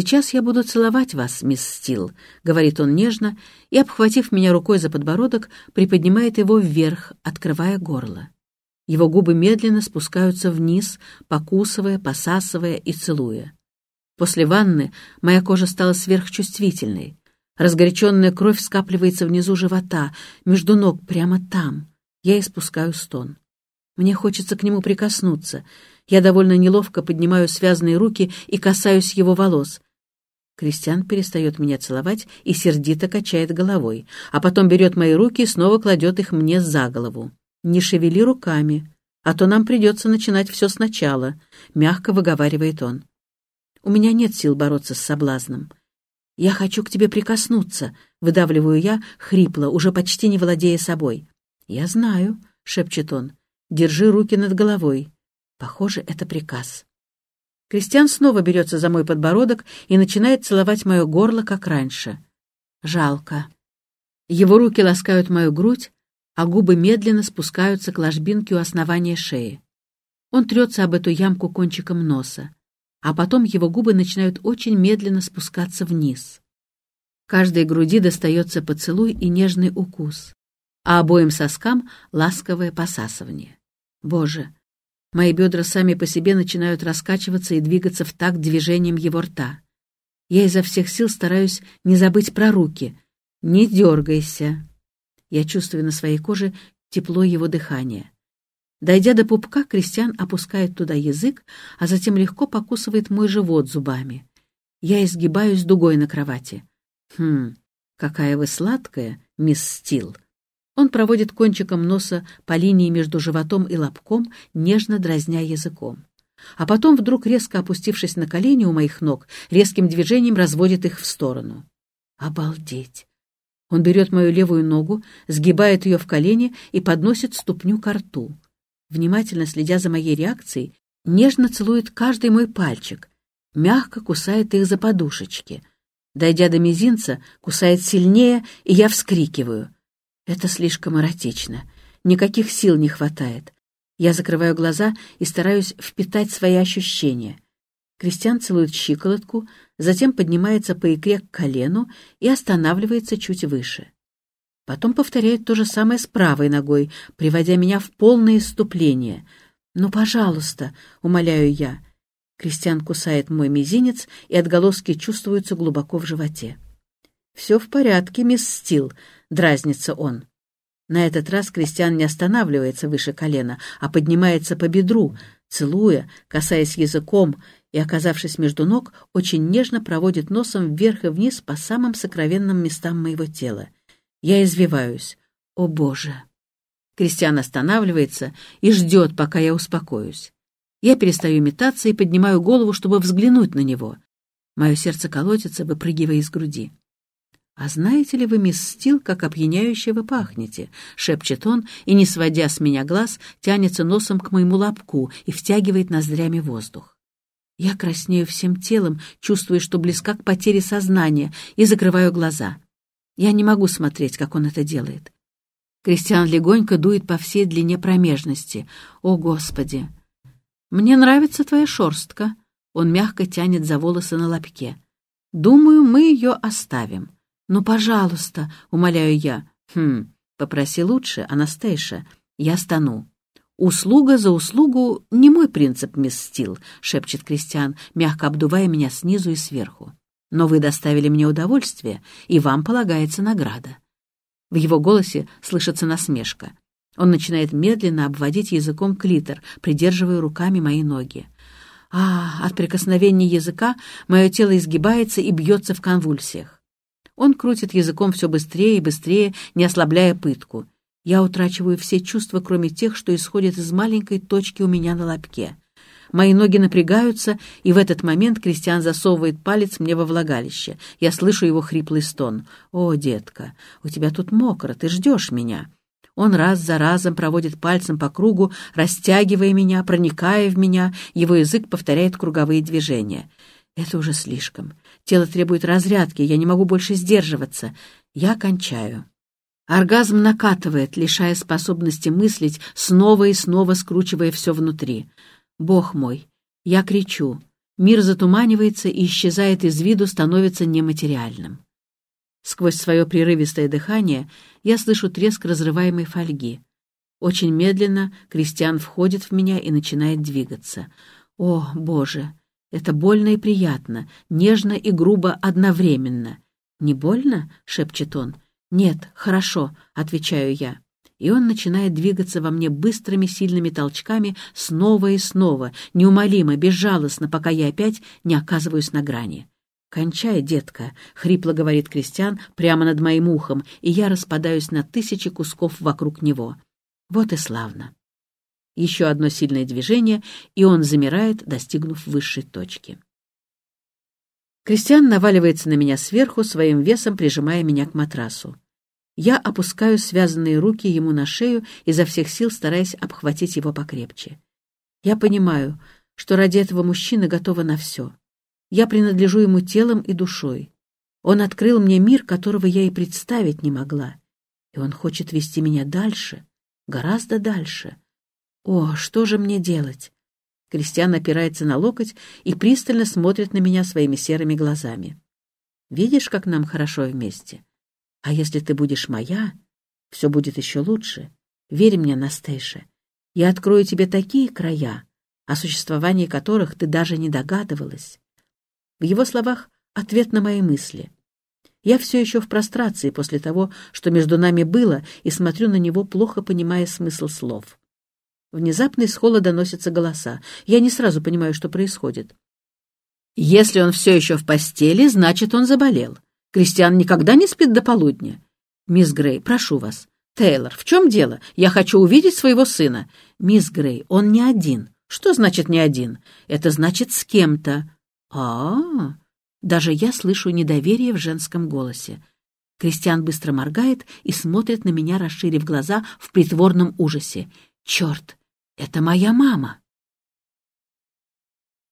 «Сейчас я буду целовать вас, мисс Стил», — говорит он нежно, и, обхватив меня рукой за подбородок, приподнимает его вверх, открывая горло. Его губы медленно спускаются вниз, покусывая, посасывая и целуя. После ванны моя кожа стала сверхчувствительной. Разгоряченная кровь скапливается внизу живота, между ног, прямо там. Я испускаю стон. Мне хочется к нему прикоснуться. Я довольно неловко поднимаю связанные руки и касаюсь его волос. Кристиан перестает меня целовать и сердито качает головой, а потом берет мои руки и снова кладет их мне за голову. «Не шевели руками, а то нам придется начинать все сначала», — мягко выговаривает он. У меня нет сил бороться с соблазном. «Я хочу к тебе прикоснуться», — выдавливаю я, хрипло, уже почти не владея собой. «Я знаю», — шепчет он, — «держи руки над головой». Похоже, это приказ. Кристиан снова берется за мой подбородок и начинает целовать мое горло, как раньше. Жалко. Его руки ласкают мою грудь, а губы медленно спускаются к ложбинке у основания шеи. Он трется об эту ямку кончиком носа а потом его губы начинают очень медленно спускаться вниз. Каждой груди достается поцелуй и нежный укус, а обоим соскам — ласковое посасывание. Боже, мои бедра сами по себе начинают раскачиваться и двигаться в такт движением его рта. Я изо всех сил стараюсь не забыть про руки. «Не дергайся!» Я чувствую на своей коже тепло его дыхания. Дойдя до пупка, Кристиан опускает туда язык, а затем легко покусывает мой живот зубами. Я изгибаюсь дугой на кровати. «Хм, какая вы сладкая, мисс Стил!» Он проводит кончиком носа по линии между животом и лобком, нежно дразня языком. А потом, вдруг резко опустившись на колени у моих ног, резким движением разводит их в сторону. Обалдеть! Он берет мою левую ногу, сгибает ее в колени и подносит ступню к рту внимательно следя за моей реакцией, нежно целует каждый мой пальчик, мягко кусает их за подушечки. Дойдя до мизинца, кусает сильнее, и я вскрикиваю. Это слишком эротично. Никаких сил не хватает. Я закрываю глаза и стараюсь впитать свои ощущения. Кристиан целует щиколотку, затем поднимается по икре к колену и останавливается чуть выше. Потом повторяет то же самое с правой ногой, приводя меня в полное иступление. «Ну, пожалуйста», — умоляю я. Кристиан кусает мой мизинец, и отголоски чувствуются глубоко в животе. «Все в порядке, мисс Стил», — дразнится он. На этот раз Кристиан не останавливается выше колена, а поднимается по бедру, целуя, касаясь языком и, оказавшись между ног, очень нежно проводит носом вверх и вниз по самым сокровенным местам моего тела. Я извиваюсь. О, Боже! Кристиан останавливается и ждет, пока я успокоюсь. Я перестаю метаться и поднимаю голову, чтобы взглянуть на него. Мое сердце колотится, выпрыгивая из груди. «А знаете ли вы, мисс Стил, как опьяняюще вы пахнете?» — шепчет он, и, не сводя с меня глаз, тянется носом к моему лобку и втягивает ноздрями воздух. Я краснею всем телом, чувствуя, что близка к потере сознания, и закрываю глаза. Я не могу смотреть, как он это делает. Кристиан легонько дует по всей длине промежности. О, Господи! Мне нравится твоя шерстка. Он мягко тянет за волосы на лобке. Думаю, мы ее оставим. Ну, пожалуйста, умоляю я. Хм, попроси лучше, Анастейша. Я стану. «Услуга за услугу — не мой принцип, мисс Стил», — шепчет Кристиан, мягко обдувая меня снизу и сверху. Но вы доставили мне удовольствие, и вам полагается награда». В его голосе слышится насмешка. Он начинает медленно обводить языком клитор, придерживая руками мои ноги. А, от прикосновения языка мое тело изгибается и бьется в конвульсиях. Он крутит языком все быстрее и быстрее, не ослабляя пытку. Я утрачиваю все чувства, кроме тех, что исходят из маленькой точки у меня на лобке. Мои ноги напрягаются, и в этот момент Кристиан засовывает палец мне во влагалище. Я слышу его хриплый стон. «О, детка, у тебя тут мокро, ты ждешь меня». Он раз за разом проводит пальцем по кругу, растягивая меня, проникая в меня. Его язык повторяет круговые движения. Это уже слишком. Тело требует разрядки, я не могу больше сдерживаться. Я кончаю. Оргазм накатывает, лишая способности мыслить, снова и снова скручивая все внутри. Бог мой, я кричу. Мир затуманивается и исчезает из виду, становится нематериальным. Сквозь свое прерывистое дыхание я слышу треск разрываемой фольги. Очень медленно Кристиан входит в меня и начинает двигаться. О, Боже! Это больно и приятно, нежно и грубо одновременно. «Не больно?» — шепчет он. «Нет, хорошо», — отвечаю я. И он начинает двигаться во мне быстрыми сильными толчками снова и снова, неумолимо, безжалостно, пока я опять не оказываюсь на грани. «Кончай, детка», — хрипло говорит Кристиан прямо над моим ухом, и я распадаюсь на тысячи кусков вокруг него. Вот и славно. Еще одно сильное движение, и он замирает, достигнув высшей точки. Кристиан наваливается на меня сверху, своим весом прижимая меня к матрасу. Я опускаю связанные руки ему на шею, изо всех сил стараясь обхватить его покрепче. Я понимаю, что ради этого мужчины готова на все. Я принадлежу ему телом и душой. Он открыл мне мир, которого я и представить не могла. И он хочет вести меня дальше, гораздо дальше. О, что же мне делать? Кристиан опирается на локоть и пристально смотрит на меня своими серыми глазами. «Видишь, как нам хорошо вместе? А если ты будешь моя, все будет еще лучше. Верь мне, Настейша. Я открою тебе такие края, о существовании которых ты даже не догадывалась». В его словах ответ на мои мысли. Я все еще в прострации после того, что между нами было, и смотрю на него, плохо понимая смысл слов. Внезапно из холла доносятся голоса. Я не сразу понимаю, что происходит. Если он все еще в постели, значит, он заболел. Кристиан никогда не спит до полудня. Мисс Грей, прошу вас. Тейлор, в чем дело? Я хочу увидеть своего сына. Мисс Грей, он не один. Что значит не один? Это значит с кем-то. А, -а, а Даже я слышу недоверие в женском голосе. Кристиан быстро моргает и смотрит на меня, расширив глаза в притворном ужасе. «Черт! Это моя мама!»